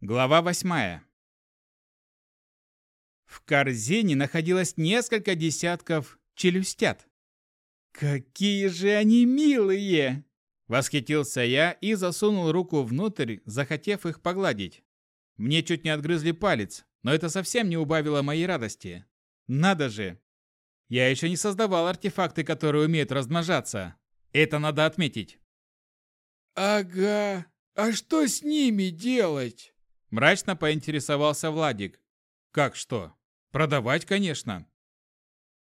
Глава восьмая. В корзине находилось несколько десятков челюстят. «Какие же они милые!» Восхитился я и засунул руку внутрь, захотев их погладить. Мне чуть не отгрызли палец, но это совсем не убавило моей радости. Надо же! Я еще не создавал артефакты, которые умеют размножаться. Это надо отметить. «Ага, а что с ними делать?» Мрачно поинтересовался Владик. «Как что? Продавать, конечно».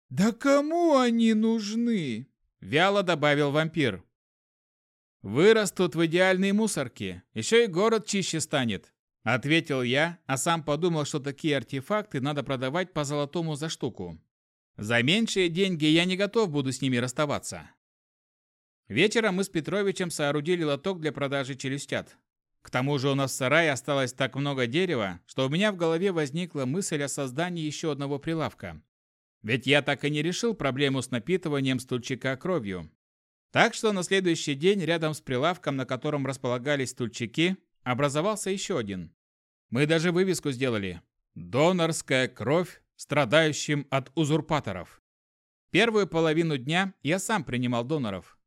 «Да кому они нужны?» Вяло добавил вампир. «Вырастут в идеальные мусорки. Еще и город чище станет», ответил я, а сам подумал, что такие артефакты надо продавать по золотому за штуку. За меньшие деньги я не готов буду с ними расставаться. Вечером мы с Петровичем соорудили лоток для продажи челюстят. К тому же у нас в сарае осталось так много дерева, что у меня в голове возникла мысль о создании еще одного прилавка. Ведь я так и не решил проблему с напитыванием стульчика кровью. Так что на следующий день рядом с прилавком, на котором располагались стульчики, образовался еще один. Мы даже вывеску сделали «Донорская кровь страдающим от узурпаторов». Первую половину дня я сам принимал доноров,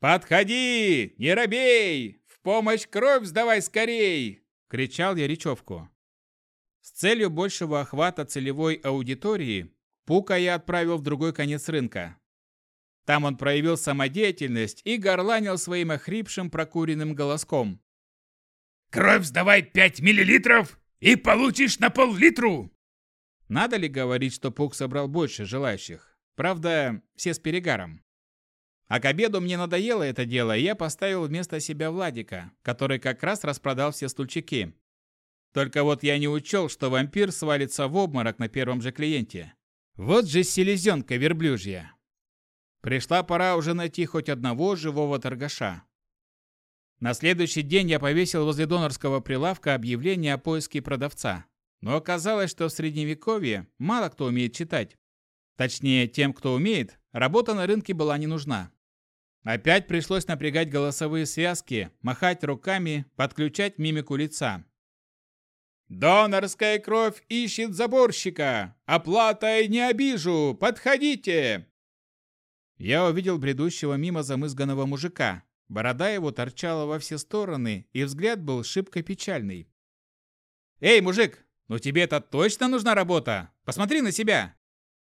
«Подходи! Не робей! Помощь кровь сдавай скорей!» – кричал я речевку. С целью большего охвата целевой аудитории Пука я отправил в другой конец рынка. Там он проявил самодеятельность и горланил своим охрипшим прокуренным голоском. «Кровь сдавай 5 миллилитров и получишь на пол-литру!» Надо ли говорить, что Пук собрал больше желающих? Правда, все с перегаром. А к обеду мне надоело это дело, и я поставил вместо себя Владика, который как раз распродал все стульчики. Только вот я не учел, что вампир свалится в обморок на первом же клиенте. Вот же селезенка верблюжья. Пришла пора уже найти хоть одного живого торгаша. На следующий день я повесил возле донорского прилавка объявление о поиске продавца. Но оказалось, что в средневековье мало кто умеет читать. Точнее, тем, кто умеет, работа на рынке была не нужна. Опять пришлось напрягать голосовые связки, махать руками, подключать мимику лица. «Донорская кровь ищет заборщика! Оплатой не обижу! Подходите!» Я увидел бредущего мимо замызганного мужика. Борода его торчала во все стороны, и взгляд был шибко печальный. «Эй, мужик, ну тебе это точно нужна работа? Посмотри на себя!»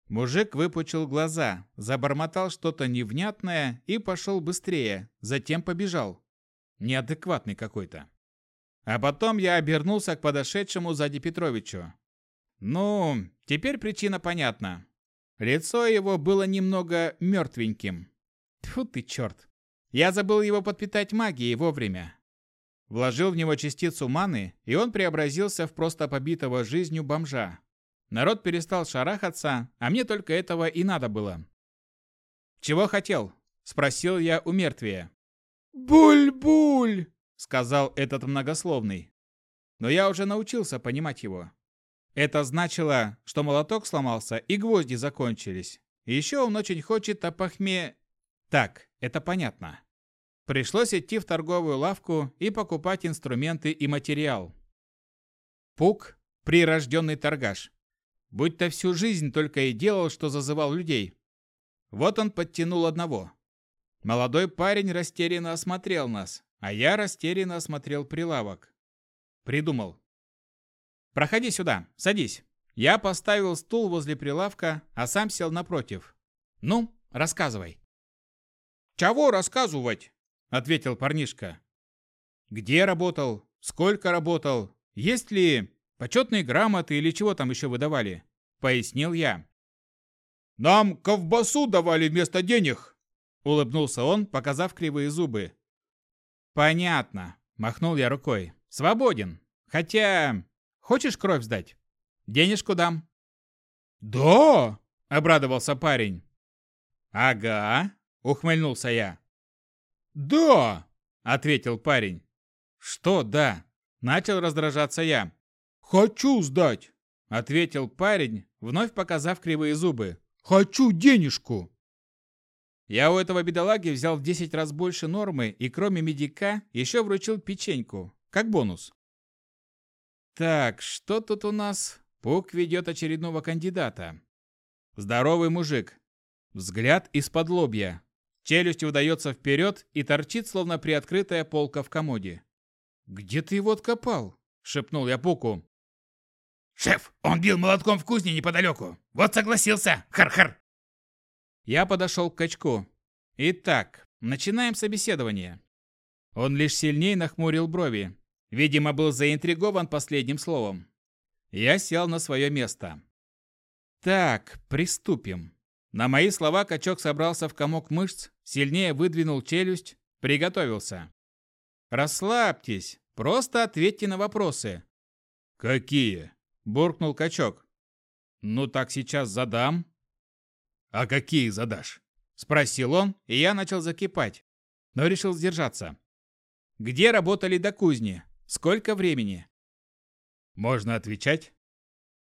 Мужик выпучил глаза, забормотал что-то невнятное и пошел быстрее, затем побежал. Неадекватный какой-то. А потом я обернулся к подошедшему сзади Петровичу. Ну, теперь причина понятна. Лицо его было немного мертвеньким. Тьфу ты, черт. Я забыл его подпитать магией вовремя. Вложил в него частицу маны, и он преобразился в просто побитого жизнью бомжа, Народ перестал шарахаться, а мне только этого и надо было. «Чего хотел?» – спросил я у мертвия. «Буль-буль!» – сказал этот многословный. Но я уже научился понимать его. Это значило, что молоток сломался и гвозди закончились. Еще он очень хочет опохме... Так, это понятно. Пришлось идти в торговую лавку и покупать инструменты и материал. Пук – прирожденный торгаш будто всю жизнь только и делал, что зазывал людей. Вот он подтянул одного. Молодой парень растерянно осмотрел нас, а я растерянно осмотрел прилавок. Придумал. «Проходи сюда, садись». Я поставил стул возле прилавка, а сам сел напротив. «Ну, рассказывай». «Чего рассказывать?» – ответил парнишка. «Где работал? Сколько работал? Есть ли Почетные грамоты или чего там еще выдавали?» – пояснил я. «Нам ковбасу давали вместо денег!» – улыбнулся он, показав кривые зубы. «Понятно», – махнул я рукой. «Свободен. Хотя... Хочешь кровь сдать? Денежку дам». «Да!» – обрадовался парень. «Ага», – ухмыльнулся я. «Да!» – ответил парень. «Что «да»?» – начал раздражаться я. «Хочу сдать!» — ответил парень, вновь показав кривые зубы. «Хочу денежку!» Я у этого бедолаги взял в 10 раз больше нормы и кроме медика еще вручил печеньку, как бонус. Так, что тут у нас? Пук ведет очередного кандидата. Здоровый мужик. Взгляд из-под лобья. Челюсть удается вперед и торчит, словно приоткрытая полка в комоде. «Где ты его откопал?» – шепнул я Пуку. «Шеф, он бил молотком в кузне неподалеку. Вот согласился. Хар-хар!» Я подошел к качку. Итак, начинаем собеседование. Он лишь сильнее нахмурил брови. Видимо, был заинтригован последним словом. Я сел на свое место. Так, приступим. На мои слова качок собрался в комок мышц, сильнее выдвинул челюсть, приготовился. Расслабьтесь, просто ответьте на вопросы. Какие? Буркнул качок. Ну так сейчас задам. А какие задашь? спросил он, и я начал закипать, но решил сдержаться. Где работали до кузни? Сколько времени? Можно отвечать?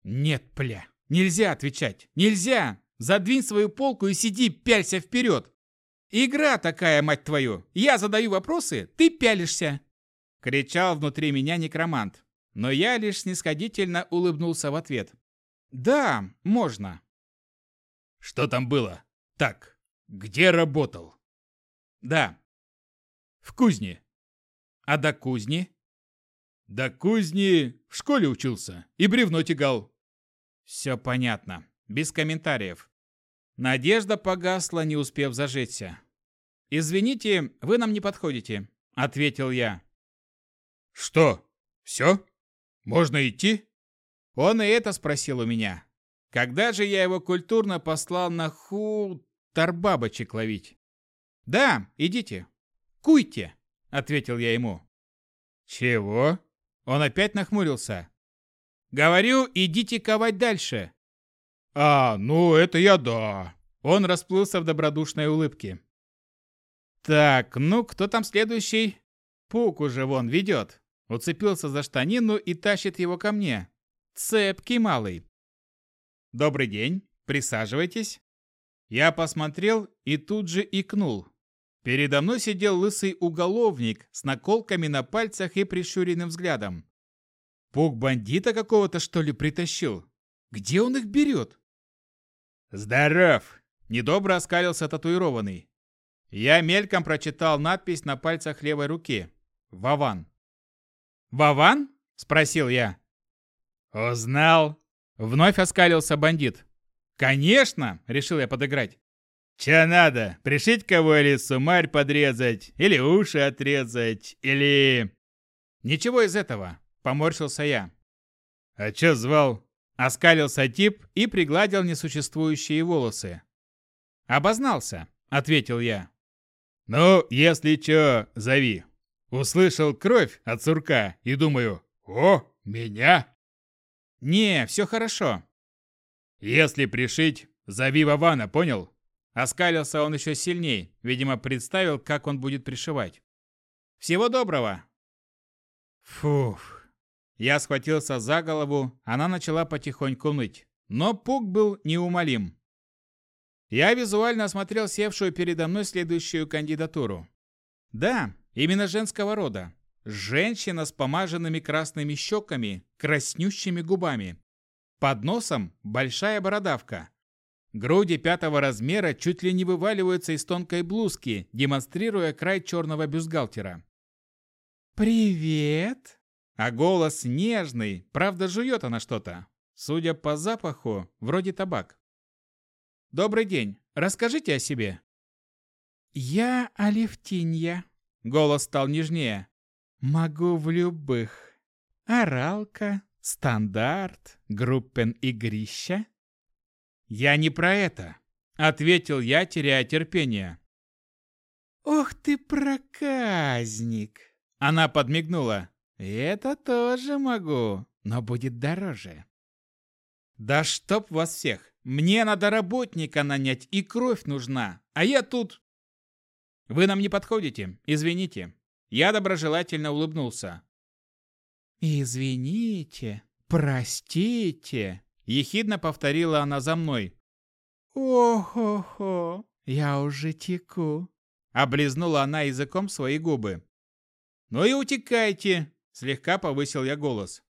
Нет, пля. Нельзя отвечать. Нельзя. Задвинь свою полку и сиди, пялься вперед. Игра такая, мать твою. Я задаю вопросы, ты пялишься. Кричал внутри меня некромант. Но я лишь снисходительно улыбнулся в ответ. Да, можно. Что там было? Так, где работал? Да. В кузне. А до кузни? До кузни в школе учился и бревно тягал. Все понятно. Без комментариев. Надежда погасла, не успев зажечься. «Извините, вы нам не подходите», — ответил я. «Что? Все? Можно идти?» Он и это спросил у меня. Когда же я его культурно послал на ху... тарбабочек ловить? «Да, идите. Куйте», — ответил я ему. «Чего?» Он опять нахмурился. «Говорю, идите ковать дальше». «А, ну это я да». Он расплылся в добродушной улыбке. «Так, ну кто там следующий?» Пук уже вон ведет. Уцепился за штанину и тащит его ко мне. Цепкий малый. «Добрый день. Присаживайтесь». Я посмотрел и тут же икнул. Передо мной сидел лысый уголовник с наколками на пальцах и прищуренным взглядом. Пук бандита какого-то, что ли, притащил? Где он их берет? «Здоров!» – недобро оскалился татуированный. Я мельком прочитал надпись на пальцах левой руки. «Вован». «Вован?» – спросил я. «Узнал?» – вновь оскалился бандит. «Конечно!» – решил я подыграть. Че надо? Пришить кого или сумарь подрезать? Или уши отрезать? Или...» «Ничего из этого», — поморщился я. «А чё звал?» Оскалился тип и пригладил несуществующие волосы. «Обознался», — ответил я. «Ну, если чё, зови». Услышал кровь от сурка и думаю, «О, меня?» «Не, все хорошо». «Если пришить, зови Вована, понял?» Оскалился он еще сильней, видимо, представил, как он будет пришивать. «Всего доброго!» Фух. Я схватился за голову, она начала потихоньку ныть. Но Пук был неумолим. Я визуально осмотрел севшую передо мной следующую кандидатуру. Да, именно женского рода. Женщина с помаженными красными щеками, краснющими губами. Под носом большая бородавка. Груди пятого размера чуть ли не вываливаются из тонкой блузки, демонстрируя край черного бюстгальтера. «Привет!» А голос нежный, правда жует она что-то. Судя по запаху, вроде табак. «Добрый день. Расскажите о себе». «Я Алевтинья». Голос стал нежнее. «Могу в любых. Оралка, стандарт, группен игрища». «Я не про это», — ответил я, теряя терпение. «Ох ты проказник!» Она подмигнула. «Это тоже могу, но будет дороже». «Да чтоб вас всех! Мне надо работника нанять, и кровь нужна, а я тут...» «Вы нам не подходите, извините». Я доброжелательно улыбнулся. «Извините, простите», Ехидно повторила она за мной. «О-хо-хо, я уже теку!» Облизнула она языком свои губы. «Ну и утекайте!» – слегка повысил я голос.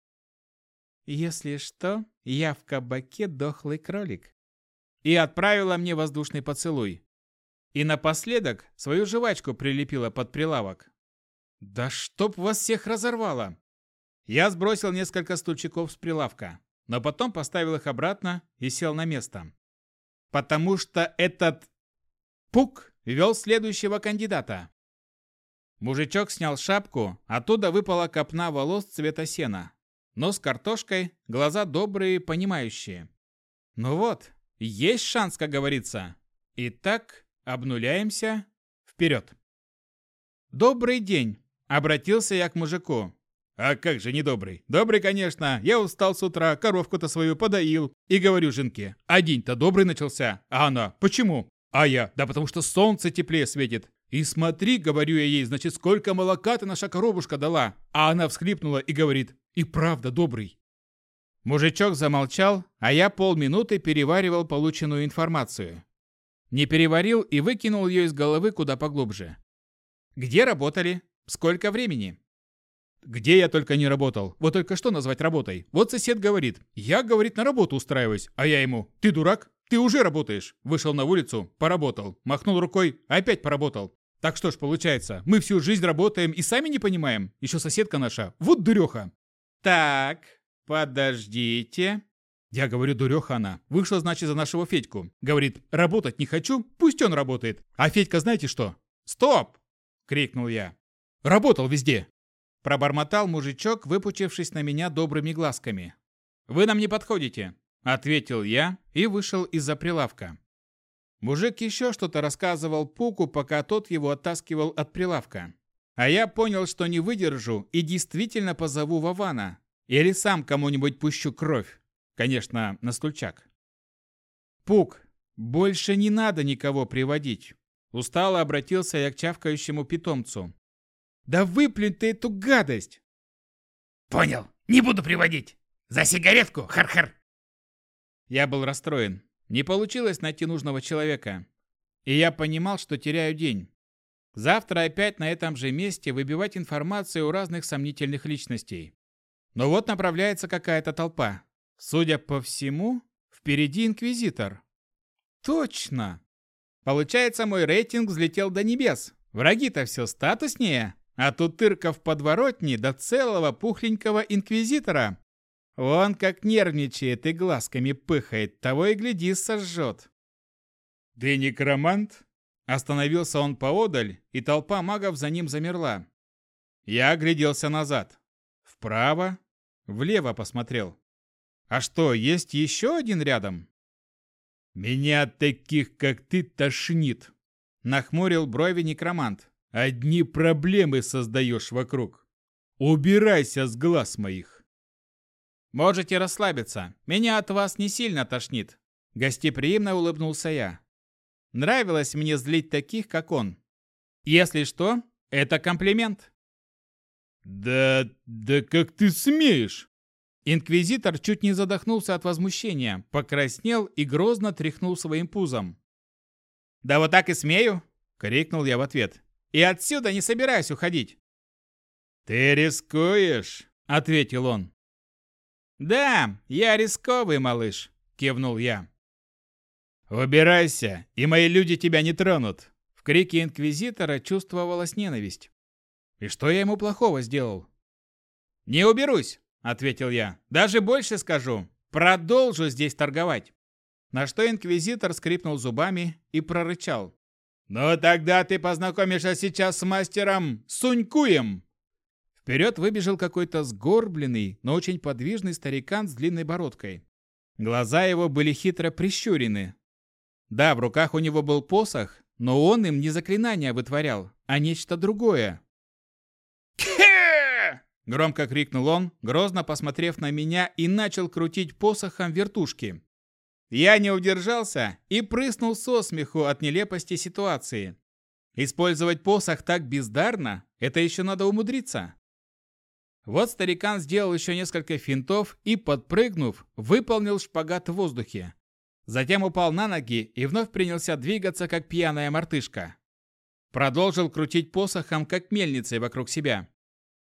если что, я в кабаке дохлый кролик. И отправила мне воздушный поцелуй. И напоследок свою жвачку прилепила под прилавок. Да чтоб вас всех разорвало! Я сбросил несколько стульчиков с прилавка, но потом поставил их обратно и сел на место. Потому что этот пук вел следующего кандидата. Мужичок снял шапку, оттуда выпала копна волос цвета сена. Нос картошкой, глаза добрые, понимающие. Ну вот, есть шанс, как говорится. Итак, обнуляемся. Вперед. «Добрый день!» – обратился я к мужику. «А как же недобрый? Добрый, конечно. Я устал с утра, коровку-то свою подоил. И говорю женке, а день-то добрый начался. А она, почему? А я, да потому что солнце теплее светит. И смотри, говорю я ей, значит, сколько молока ты наша коровушка дала. А она всхлипнула и говорит, и правда добрый. Мужичок замолчал, а я полминуты переваривал полученную информацию. Не переварил и выкинул ее из головы куда поглубже. Где работали? Сколько времени? Где я только не работал. Вот только что назвать работой. Вот сосед говорит. Я, говорит, на работу устраиваюсь. А я ему. Ты дурак? Ты уже работаешь. Вышел на улицу, поработал. Махнул рукой, опять поработал. Так что ж получается, мы всю жизнь работаем и сами не понимаем. Еще соседка наша. Вот дуреха. Так, подождите. Я говорю, дуреха она. Вышла, значит, за нашего Федьку. Говорит, работать не хочу, пусть он работает. А Федька знаете что? Стоп! Крикнул я. Работал везде. Пробормотал мужичок, выпучившись на меня добрыми глазками. «Вы нам не подходите», — ответил я и вышел из-за прилавка. Мужик еще что-то рассказывал Пуку, пока тот его оттаскивал от прилавка. А я понял, что не выдержу и действительно позову Вована. Или сам кому-нибудь пущу кровь. Конечно, на стульчак. Пук, больше не надо никого приводить. Устало обратился я к чавкающему питомцу. Да выплюнь ты эту гадость! Понял, не буду приводить. За сигаретку, хар-хар. Я был расстроен. Не получилось найти нужного человека. И я понимал, что теряю день. Завтра опять на этом же месте выбивать информацию у разных сомнительных личностей. Но вот направляется какая-то толпа. Судя по всему, впереди инквизитор. Точно! Получается, мой рейтинг взлетел до небес. Враги-то все статуснее, а тут тырка в подворотне до целого пухленького инквизитора. Он как нервничает и глазками пыхает, того и гляди сожжет. «Ты некромант?» Остановился он поодаль, и толпа магов за ним замерла. Я огляделся назад. Вправо, влево посмотрел. А что, есть еще один рядом? «Меня таких, как ты, тошнит!» Нахмурил брови некромант. «Одни проблемы создаешь вокруг. Убирайся с глаз моих!» «Можете расслабиться. Меня от вас не сильно тошнит». Гостеприимно улыбнулся я. Нравилось мне злить таких, как он. Если что, это комплимент. «Да... да как ты смеешь?» Инквизитор чуть не задохнулся от возмущения, покраснел и грозно тряхнул своим пузом. «Да вот так и смею!» — крикнул я в ответ. «И отсюда не собираюсь уходить!» «Ты рискуешь!» — ответил он. «Да, я рисковый малыш», — кивнул я. «Убирайся, и мои люди тебя не тронут!» В крике инквизитора чувствовалась ненависть. «И что я ему плохого сделал?» «Не уберусь», — ответил я. «Даже больше скажу. Продолжу здесь торговать». На что инквизитор скрипнул зубами и прорычал. «Ну тогда ты познакомишься сейчас с мастером Сунькуем!» Вперед выбежал какой-то сгорбленный, но очень подвижный старикан с длинной бородкой. Глаза его были хитро прищурены. Да, в руках у него был посох, но он им не заклинания вытворял, а нечто другое. «Кхе!» – громко крикнул он, грозно посмотрев на меня и начал крутить посохом вертушки. Я не удержался и прыснул со смеху от нелепости ситуации. Использовать посох так бездарно – это еще надо умудриться. Вот старикан сделал еще несколько финтов и, подпрыгнув, выполнил шпагат в воздухе. Затем упал на ноги и вновь принялся двигаться, как пьяная мартышка. Продолжил крутить посохом, как мельницей вокруг себя.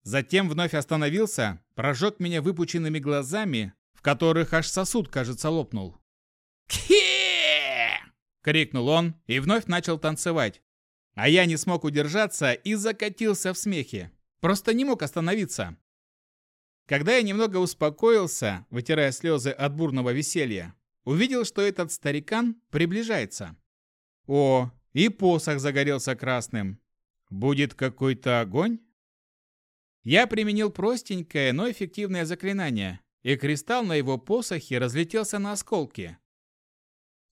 Затем вновь остановился, прожег меня выпученными глазами, в которых аж сосуд, кажется, лопнул. Крикнул он и вновь начал танцевать. А я не смог удержаться и закатился в смехе. Просто не мог остановиться. Когда я немного успокоился, вытирая слезы от бурного веселья, увидел, что этот старикан приближается. О, и посох загорелся красным. Будет какой-то огонь? Я применил простенькое, но эффективное заклинание, и кристалл на его посохе разлетелся на осколки.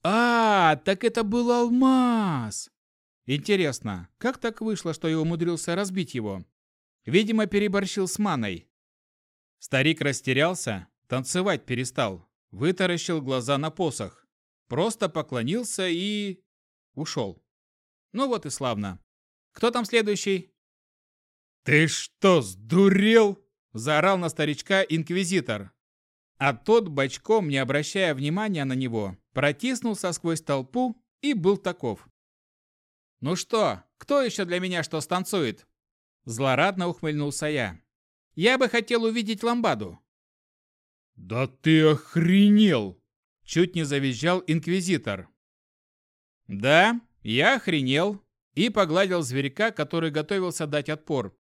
А, так это был алмаз! Интересно, как так вышло, что я умудрился разбить его? Видимо, переборщил с маной. Старик растерялся, танцевать перестал, вытаращил глаза на посох, просто поклонился и... ушел. Ну вот и славно. Кто там следующий? «Ты что, сдурел?» – заорал на старичка инквизитор. А тот, бочком, не обращая внимания на него, протиснулся сквозь толпу и был таков. «Ну что, кто еще для меня что станцует?» Злорадно ухмыльнулся я. «Я бы хотел увидеть ламбаду». «Да ты охренел!» Чуть не завизжал инквизитор. «Да, я охренел», и погладил зверька, который готовился дать отпор.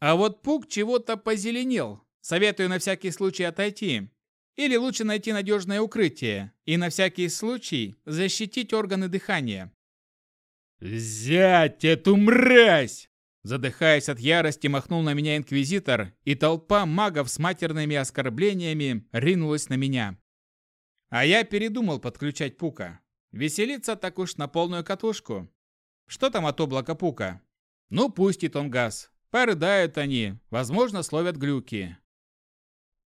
А вот пук чего-то позеленел. Советую на всякий случай отойти. Или лучше найти надежное укрытие и на всякий случай защитить органы дыхания. «Взять эту мразь!» Задыхаясь от ярости, махнул на меня инквизитор, и толпа магов с матерными оскорблениями ринулась на меня. А я передумал подключать Пука. Веселиться так уж на полную катушку. Что там от облака Пука? Ну, пустит он газ. Порыдают они, возможно, словят глюки.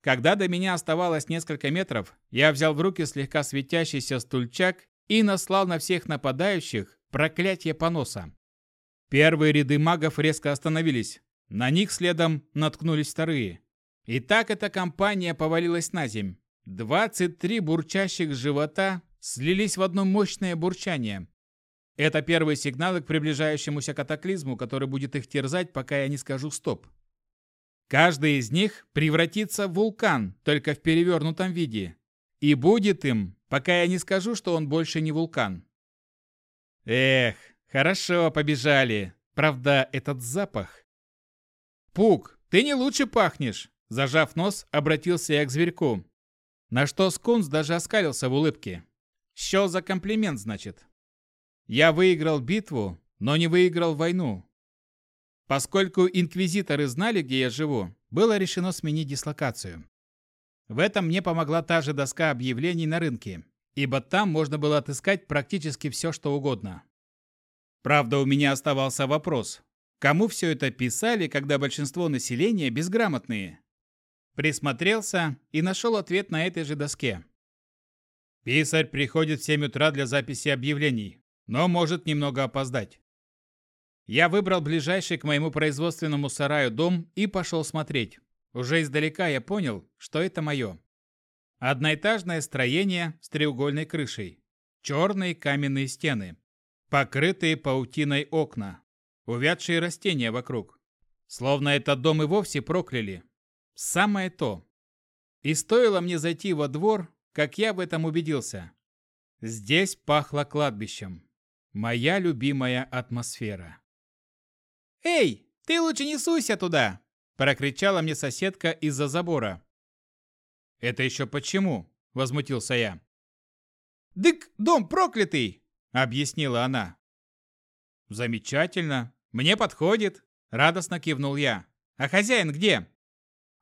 Когда до меня оставалось несколько метров, я взял в руки слегка светящийся стульчак и наслал на всех нападающих проклятие поноса. Первые ряды магов резко остановились. На них следом наткнулись вторые. И так эта компания повалилась на земь. 23 бурчащих живота слились в одно мощное бурчание. Это первые сигналы к приближающемуся катаклизму, который будет их терзать, пока я не скажу «стоп». Каждый из них превратится в вулкан, только в перевернутом виде. И будет им, пока я не скажу, что он больше не вулкан. Эх, хорошо, побежали. Правда, этот запах... Пук, ты не лучше пахнешь. Зажав нос, обратился я к зверьку. На что Скунс даже оскалился в улыбке. Что за комплимент, значит? Я выиграл битву, но не выиграл войну. Поскольку инквизиторы знали, где я живу, было решено сменить дислокацию. В этом мне помогла та же доска объявлений на рынке, ибо там можно было отыскать практически все, что угодно. Правда, у меня оставался вопрос, кому все это писали, когда большинство населения безграмотные? Присмотрелся и нашел ответ на этой же доске. Писарь приходит в 7 утра для записи объявлений но может немного опоздать. Я выбрал ближайший к моему производственному сараю дом и пошел смотреть. Уже издалека я понял, что это мое. Одноэтажное строение с треугольной крышей. Черные каменные стены. Покрытые паутиной окна. Увядшие растения вокруг. Словно этот дом и вовсе прокляли. Самое то. И стоило мне зайти во двор, как я в этом убедился. Здесь пахло кладбищем. Моя любимая атмосфера. «Эй, ты лучше не суйся туда!» – прокричала мне соседка из-за забора. «Это еще почему?» – возмутился я. «Дык, дом проклятый!» – объяснила она. «Замечательно, мне подходит!» – радостно кивнул я. «А хозяин где?»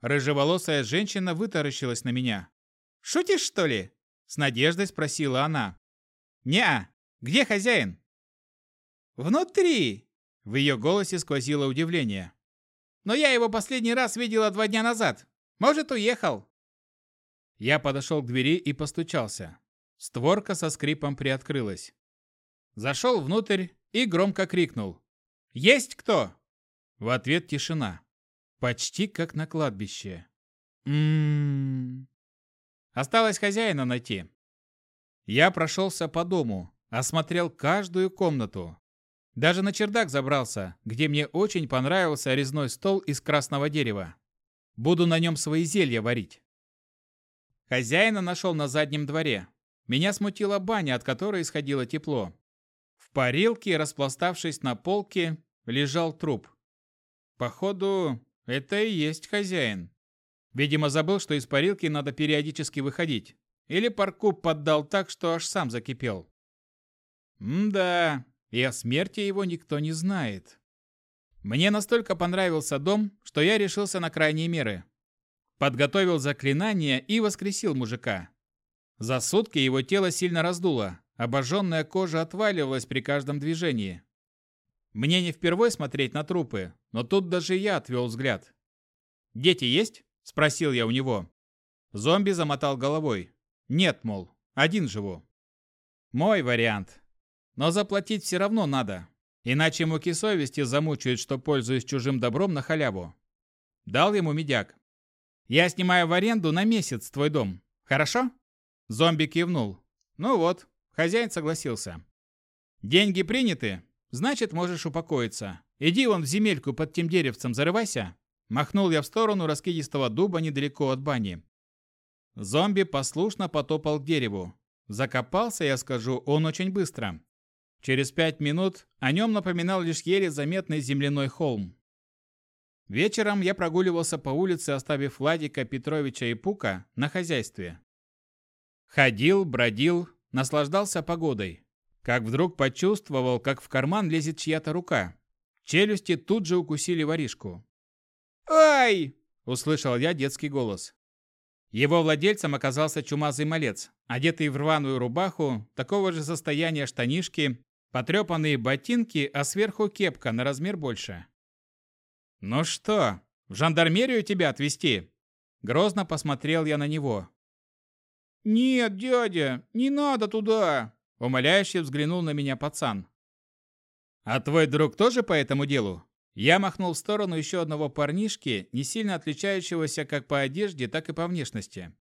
Рыжеволосая женщина вытаращилась на меня. «Шутишь, что ли?» – с надеждой спросила она. «Не-а, где хозяин?» «Внутри!» В ее голосе сквозило удивление. «Но я его последний раз видела два дня назад. Может, уехал?» Я подошел к двери и постучался. Створка со скрипом приоткрылась. Зашел внутрь и громко крикнул. «Есть кто?» В ответ тишина. Почти как на кладбище. Ммм. Осталось хозяина найти. Я прошелся по дому, осмотрел каждую комнату, Даже на чердак забрался, где мне очень понравился резной стол из красного дерева. Буду на нем свои зелья варить. Хозяина нашел на заднем дворе. Меня смутила баня, от которой исходило тепло. В парилке, распластавшись на полке, лежал труп. Походу, это и есть хозяин. Видимо, забыл, что из парилки надо периодически выходить. Или парку поддал так, что аж сам закипел. М-да, и о смерти его никто не знает. Мне настолько понравился дом, что я решился на крайние меры. Подготовил заклинание и воскресил мужика. За сутки его тело сильно раздуло, обожженная кожа отваливалась при каждом движении. Мне не впервой смотреть на трупы, но тут даже я отвел взгляд. «Дети есть?» – спросил я у него. Зомби замотал головой. «Нет, мол, один живу». Мой вариант. Но заплатить все равно надо, иначе муки совести замучают, что пользуюсь чужим добром на халяву. Дал ему медяк. «Я снимаю в аренду на месяц твой дом. Хорошо?» Зомби кивнул. «Ну вот, хозяин согласился. Деньги приняты, значит, можешь упокоиться. Иди вон в земельку под тем деревцем зарывайся». Махнул я в сторону раскидистого дуба недалеко от бани. Зомби послушно потопал к дереву. Закопался, я скажу, он очень быстро. Через пять минут о нем напоминал лишь еле заметный земляной холм. Вечером я прогуливался по улице, оставив Владика, Петровича и Пука на хозяйстве. Ходил, бродил, наслаждался погодой. Как вдруг почувствовал, как в карман лезет чья-то рука. Челюсти тут же укусили воришку. «Ай!» – услышал я детский голос. Его владельцем оказался чумазый малец, одетый в рваную рубаху, такого же состояния штанишки Потрепанные ботинки, а сверху кепка на размер больше. «Ну что, в жандармерию тебя отвезти?» Грозно посмотрел я на него. «Нет, дядя, не надо туда!» Умоляюще взглянул на меня пацан. «А твой друг тоже по этому делу?» Я махнул в сторону еще одного парнишки, не сильно отличающегося как по одежде, так и по внешности.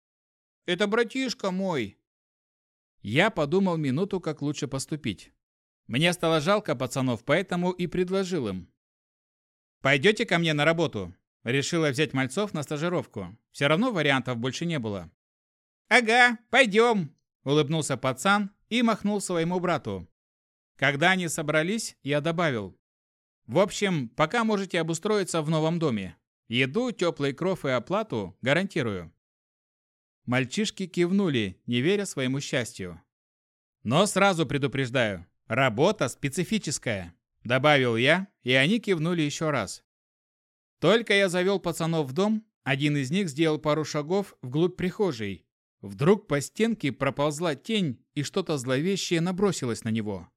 «Это братишка мой!» Я подумал минуту, как лучше поступить. Мне стало жалко пацанов, поэтому и предложил им. «Пойдете ко мне на работу?» Решила взять мальцов на стажировку. Все равно вариантов больше не было. «Ага, пойдем!» Улыбнулся пацан и махнул своему брату. Когда они собрались, я добавил. «В общем, пока можете обустроиться в новом доме. Еду, теплый кров и оплату гарантирую». Мальчишки кивнули, не веря своему счастью. Но сразу предупреждаю, Работа специфическая, добавил я, и они кивнули еще раз. Только я завел пацанов в дом, один из них сделал пару шагов вглубь прихожей. Вдруг по стенке проползла тень, и что-то зловещее набросилось на него.